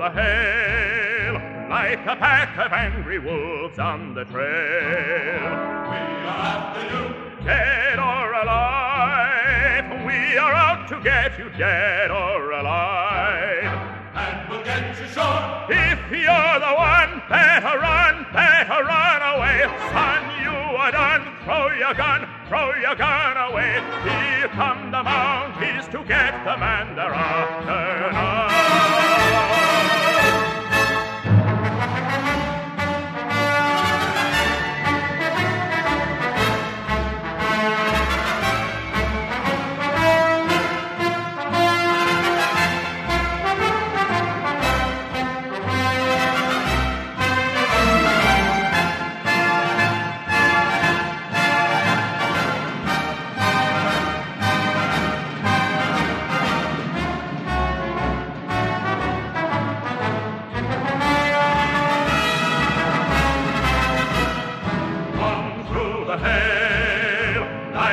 the hail like a pack of angry wolves on the trail. We are after you, dead or alive. We are out to get you, dead or alive. And we'll get you sure. If you're the one, better run, better run away. Son, you are done. Throw your gun, throw your gun away. Here come the Mounties to get the man they're after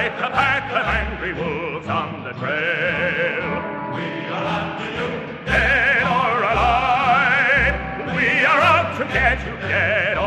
like a pack of angry wolves on the trail. We are after you, Dead or alive, we are out to get you, dead